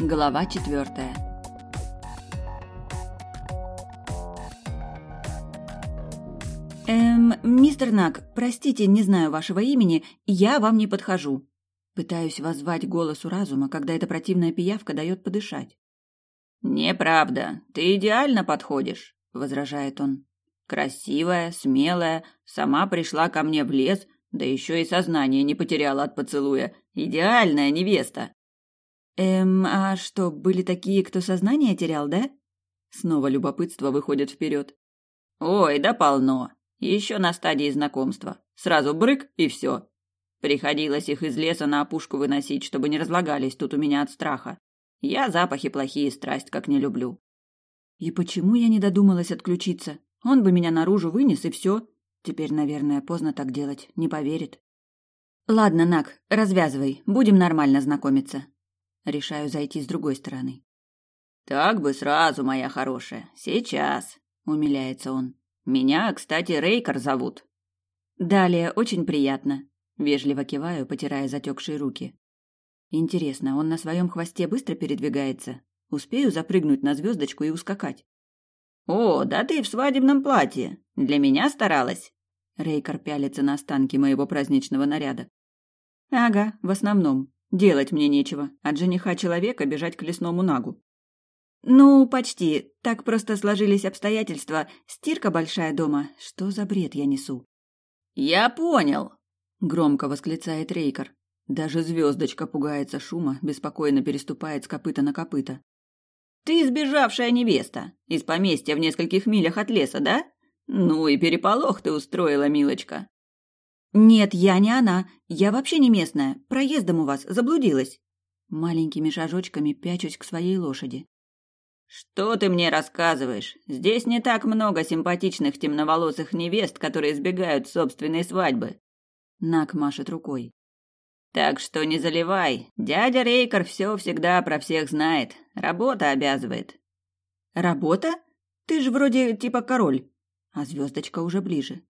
Глава четвертая. «Эм, мистер Нак, простите, не знаю вашего имени, я вам не подхожу». Пытаюсь воззвать голосу разума, когда эта противная пиявка дает подышать. «Неправда, ты идеально подходишь», — возражает он. «Красивая, смелая, сама пришла ко мне в лес, да еще и сознание не потеряла от поцелуя. Идеальная невеста». «Эм, а что, были такие, кто сознание терял, да?» Снова любопытство выходит вперед. «Ой, да полно. Еще на стадии знакомства. Сразу брык и все. Приходилось их из леса на опушку выносить, чтобы не разлагались тут у меня от страха. Я запахи плохие страсть как не люблю. И почему я не додумалась отключиться? Он бы меня наружу вынес и все. Теперь, наверное, поздно так делать, не поверит. Ладно, Нак, развязывай, будем нормально знакомиться. Решаю зайти с другой стороны. Так бы сразу, моя хорошая. Сейчас, умиляется он. Меня, кстати, Рейкер зовут. Далее, очень приятно. Вежливо киваю, потирая затекшие руки. Интересно, он на своем хвосте быстро передвигается? Успею запрыгнуть на звездочку и ускакать? О, да ты в свадебном платье. Для меня старалась. Рейкер пялится на останки моего праздничного наряда. Ага, в основном. Делать мне нечего. От жениха человека бежать к лесному нагу. Ну, почти. Так просто сложились обстоятельства. Стирка большая дома. Что за бред я несу? Я понял, громко восклицает Рейкер. Даже звездочка пугается шума, беспокойно переступает с копыта на копыта. Ты сбежавшая невеста из поместья в нескольких милях от леса, да? Ну и переполох ты устроила, милочка. Нет, я не она. Я вообще не местная. Проездом у вас заблудилась. Маленькими шажочками пячусь к своей лошади. Что ты мне рассказываешь? Здесь не так много симпатичных темноволосых невест, которые избегают собственной свадьбы. Нак машет рукой. Так что не заливай. Дядя Рейкер все всегда про всех знает. Работа обязывает. Работа? Ты же вроде типа король. А звездочка уже ближе.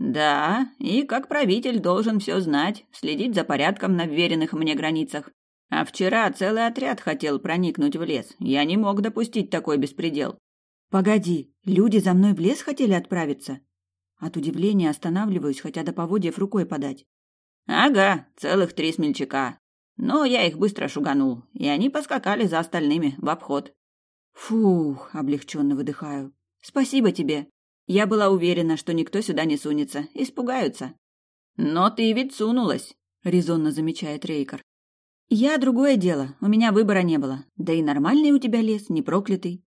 Да, и как правитель должен все знать, следить за порядком на вверенных мне границах. А вчера целый отряд хотел проникнуть в лес. Я не мог допустить такой беспредел. Погоди, люди за мной в лес хотели отправиться? От удивления останавливаюсь, хотя до поводьев рукой подать. Ага, целых три смельчака. Но я их быстро шуганул, и они поскакали за остальными в обход. Фух, облегченно выдыхаю. Спасибо тебе. Я была уверена, что никто сюда не сунется, испугаются. Но ты ведь сунулась, резонно замечает Рейкер. Я другое дело, у меня выбора не было. Да и нормальный у тебя лес, не проклятый.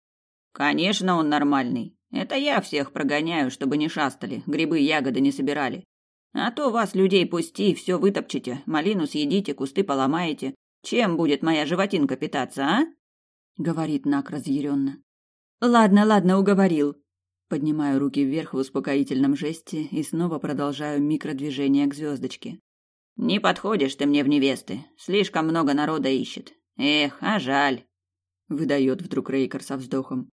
Конечно, он нормальный. Это я всех прогоняю, чтобы не шастали, грибы, ягоды не собирали. А то вас, людей, пусти, все вытопчете, малину съедите, кусты поломаете. Чем будет моя животинка питаться, а? Говорит Нак разъяренно. Ладно, ладно, уговорил. Поднимаю руки вверх в успокоительном жесте и снова продолжаю микродвижение к звездочке. Не подходишь ты мне в невесты. Слишком много народа ищет. Эх, а жаль. Выдает вдруг Рейкер со вздохом.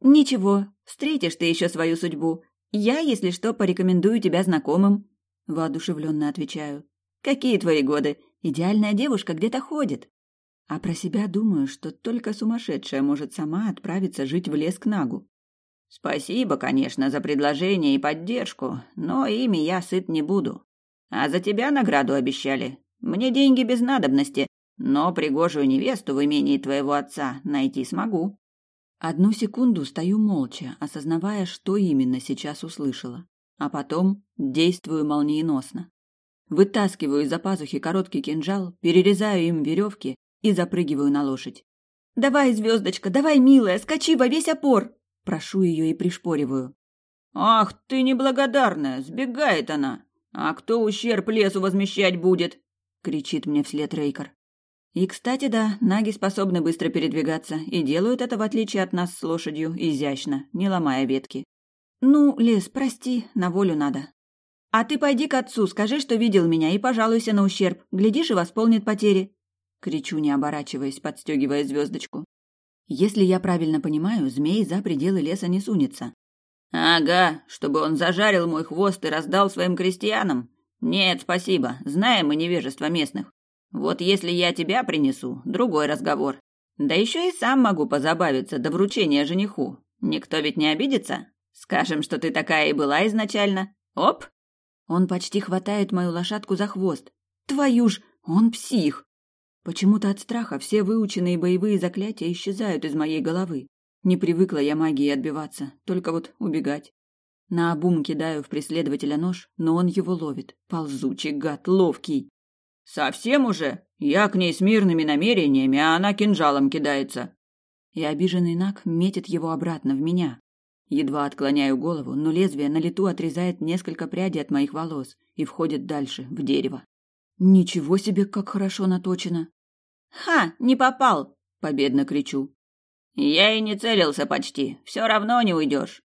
Ничего, встретишь ты еще свою судьбу. Я, если что, порекомендую тебя знакомым воодушевленно отвечаю. Какие твои годы? Идеальная девушка где-то ходит. А про себя думаю, что только сумасшедшая может сама отправиться жить в лес к Нагу. Спасибо, конечно, за предложение и поддержку, но ими я сыт не буду. А за тебя награду обещали. Мне деньги без надобности, но пригожую невесту в имении твоего отца найти смогу. Одну секунду стою молча, осознавая, что именно сейчас услышала а потом действую молниеносно. Вытаскиваю из-за пазухи короткий кинжал, перерезаю им веревки и запрыгиваю на лошадь. «Давай, звездочка, давай, милая, скачи во весь опор!» Прошу ее и пришпориваю. «Ах ты неблагодарная! Сбегает она! А кто ущерб лесу возмещать будет?» кричит мне вслед Рейкер. И, кстати, да, наги способны быстро передвигаться и делают это, в отличие от нас с лошадью, изящно, не ломая ветки. «Ну, Лес, прости, на волю надо. А ты пойди к отцу, скажи, что видел меня, и пожалуйся на ущерб. Глядишь, и восполнит потери». Кричу, не оборачиваясь, подстегивая звездочку. Если я правильно понимаю, змей за пределы леса не сунется. «Ага, чтобы он зажарил мой хвост и раздал своим крестьянам. Нет, спасибо, знаем мы невежество местных. Вот если я тебя принесу, другой разговор. Да еще и сам могу позабавиться до вручения жениху. Никто ведь не обидится? Скажем, что ты такая и была изначально. Оп!» Он почти хватает мою лошадку за хвост. «Твою ж, он псих!» Почему-то от страха все выученные боевые заклятия исчезают из моей головы. Не привыкла я магией отбиваться, только вот убегать. На обум кидаю в преследователя нож, но он его ловит. Ползучий гад, ловкий. «Совсем уже? Я к ней с мирными намерениями, а она кинжалом кидается». И обиженный Наг метит его обратно в меня. Едва отклоняю голову, но лезвие на лету отрезает несколько прядей от моих волос и входит дальше, в дерево. Ничего себе, как хорошо наточено. «Ха, не попал!» — победно кричу. «Я и не целился почти, все равно не уйдешь».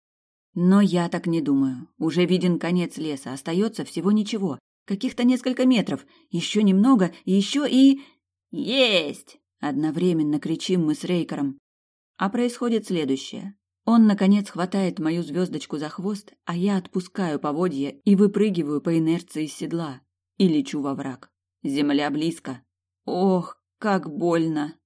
Но я так не думаю. Уже виден конец леса, остается всего ничего. Каких-то несколько метров. Еще немного, еще и... Есть! Одновременно кричим мы с Рейкером. А происходит следующее. Он, наконец, хватает мою звездочку за хвост, а я отпускаю поводья и выпрыгиваю по инерции из седла. И лечу во враг. Земля близко. Ох, как больно!